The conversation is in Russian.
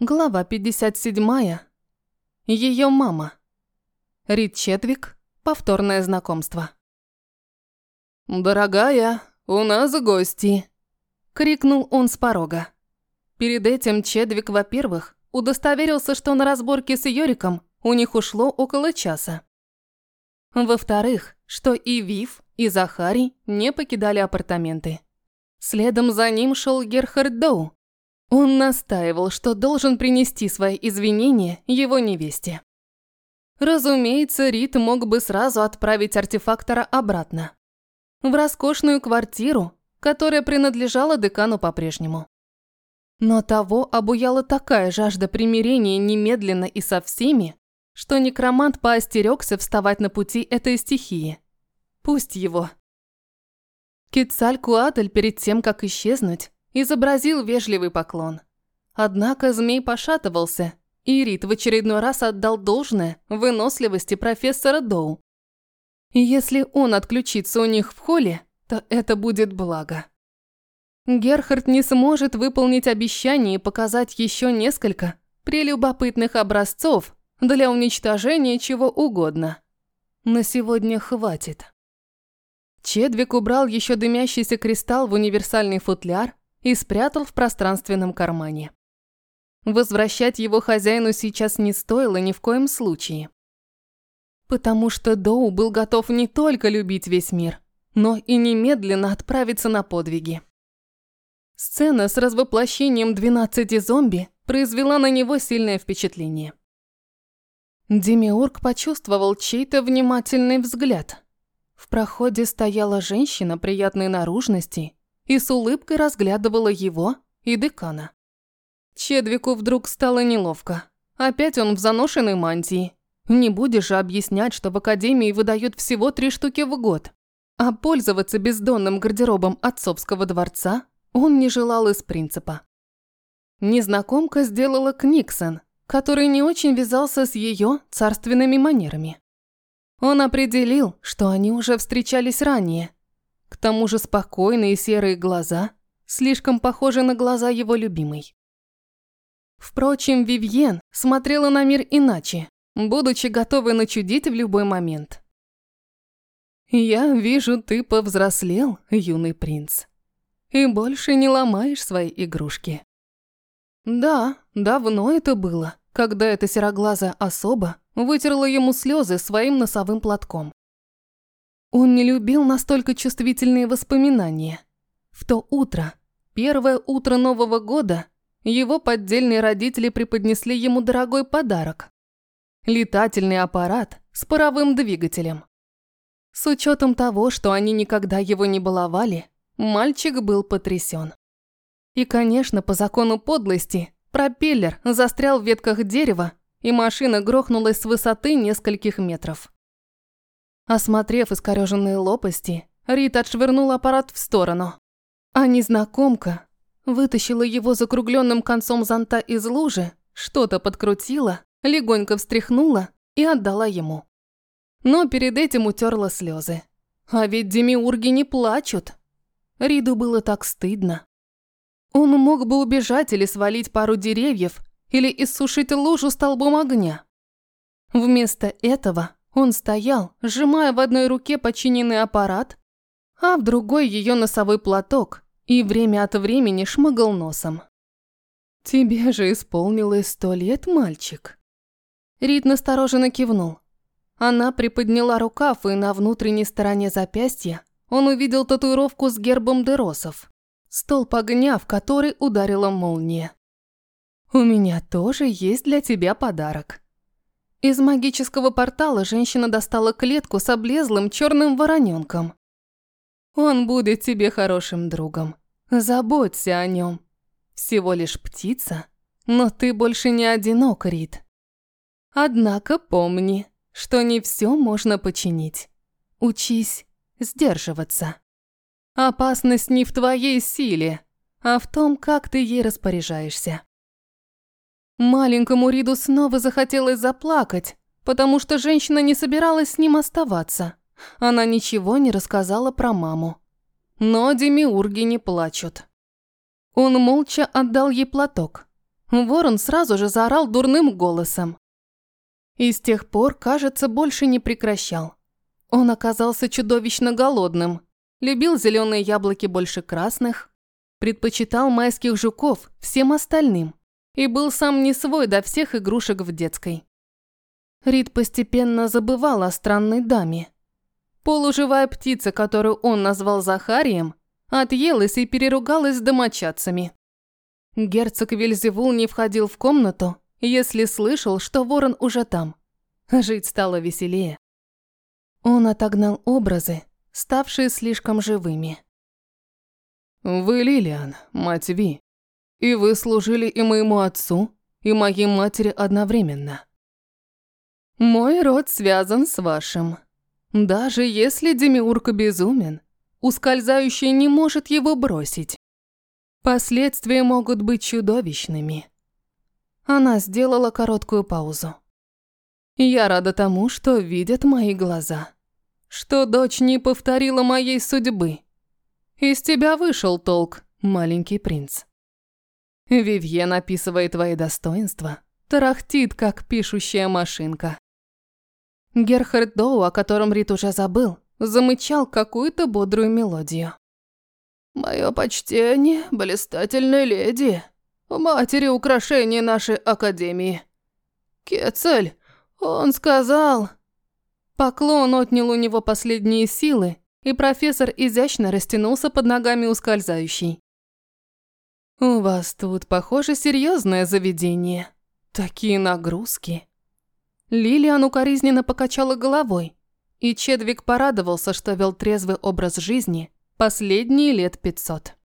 Глава 57. Ее мама. Рид Четвик. Повторное знакомство. «Дорогая, у нас гости!» – крикнул он с порога. Перед этим Чедвик, во-первых, удостоверился, что на разборке с Йориком у них ушло около часа. Во-вторых, что и Вив, и Захарий не покидали апартаменты. Следом за ним шел Герхард Доу, он настаивал, что должен принести свои извинения его невесте. Разумеется, Рит мог бы сразу отправить артефактора обратно. В роскошную квартиру, которая принадлежала декану по-прежнему. Но того обуяла такая жажда примирения немедленно и со всеми, что некромант поостерегся вставать на пути этой стихии. Пусть его. Кицалькуатль перед тем, как исчезнуть, изобразил вежливый поклон. Однако змей пошатывался, и Рит в очередной раз отдал должное выносливости профессора Доу. И если он отключится у них в холле, то это будет благо. Герхард не сможет выполнить обещание и показать еще несколько прелюбопытных образцов для уничтожения чего угодно. На сегодня хватит. Чедвик убрал еще дымящийся кристалл в универсальный футляр и спрятал в пространственном кармане. Возвращать его хозяину сейчас не стоило ни в коем случае. Потому что Доу был готов не только любить весь мир, но и немедленно отправиться на подвиги. Сцена с развоплощением 12 зомби произвела на него сильное впечатление. Демиург почувствовал чей-то внимательный взгляд. В проходе стояла женщина приятной наружности и с улыбкой разглядывала его и декана. Чедвику вдруг стало неловко. Опять он в заношенной мантии. Не будешь же объяснять, что в академии выдают всего три штуки в год. А пользоваться бездонным гардеробом отцовского дворца он не желал из принципа. Незнакомка сделала Книксон, который не очень вязался с ее царственными манерами. Он определил, что они уже встречались ранее – тому же спокойные серые глаза, слишком похожи на глаза его любимой. Впрочем, Вивьен смотрела на мир иначе, будучи готовой начудить в любой момент. «Я вижу, ты повзрослел, юный принц, и больше не ломаешь свои игрушки». Да, давно это было, когда эта сероглазая особа вытерла ему слезы своим носовым платком. Он не любил настолько чувствительные воспоминания. В то утро, первое утро Нового года, его поддельные родители преподнесли ему дорогой подарок. Летательный аппарат с паровым двигателем. С учетом того, что они никогда его не баловали, мальчик был потрясен. И, конечно, по закону подлости, пропеллер застрял в ветках дерева, и машина грохнулась с высоты нескольких метров. Осмотрев искорёженные лопасти, Рит отшвырнул аппарат в сторону. А незнакомка вытащила его закругленным концом зонта из лужи, что-то подкрутила, легонько встряхнула и отдала ему. Но перед этим утерла слезы. А ведь демиурги не плачут. Риду было так стыдно. Он мог бы убежать или свалить пару деревьев, или иссушить лужу столбом огня. Вместо этого он стоял, сжимая в одной руке починенный аппарат, а в другой ее носовой платок и время от времени шмыгал носом. «Тебе же исполнилось сто лет, мальчик». Рид настороженно кивнул. Она приподняла рукав, и на внутренней стороне запястья он увидел татуировку с гербом Деросов. Столб огня, в который ударила молния. «У меня тоже есть для тебя подарок», из магического портала женщина достала клетку с облезлым черным вороненком. Он будет тебе хорошим другом. Заботься о нем. Всего лишь птица, но ты больше не одинок, Рид. Однако помни, что не все можно починить. Учись сдерживаться. Опасность не в твоей силе, а в том, как ты ей распоряжаешься. Маленькому Риду снова захотелось заплакать, потому что женщина не собиралась с ним оставаться. Она ничего не рассказала про маму. Но демиурги не плачут. Он молча отдал ей платок. Ворон сразу же заорал дурным голосом. И с тех пор, кажется, больше не прекращал. Он оказался чудовищно голодным, любил зеленые яблоки больше красных, предпочитал майских жуков всем остальным и был сам не свой до всех игрушек в детской. Рид постепенно забывал о странной даме. Полуживая птица, которую он назвал Захарием, отъелась и переругалась с домочадцами. Герцог Вильзевул не входил в комнату, если слышал, что ворон уже там. Жить стало веселее. Он отогнал образы, ставшие слишком живыми. «Вы Лилиан, мать Ви, и вы служили и моему отцу, и моей матери одновременно». «Мой род связан с вашим. Даже если Демиург безумен, ускользающий не может его бросить. Последствия могут быть чудовищными». Она сделала короткую паузу. «Я рада тому, что видят мои глаза» что дочь не повторила моей судьбы. Из тебя вышел толк, маленький принц. Вивьен описывает твои достоинства, тарахтит, как пишущая машинка. Герхард Доу, о котором Рит уже забыл, замычал какую-то бодрую мелодию. «Мое почтение, блистательной леди, матери украшения нашей академии. Кецель, он сказал...» Поклон отнял у него последние силы, и профессор изящно растянулся под ногами ускользающей. «У вас тут, похоже, серьезное заведение. Такие нагрузки». Лилиан укоризненно покачала головой, и Чедвик порадовался, что вел трезвый образ жизни последние лет пятьсот.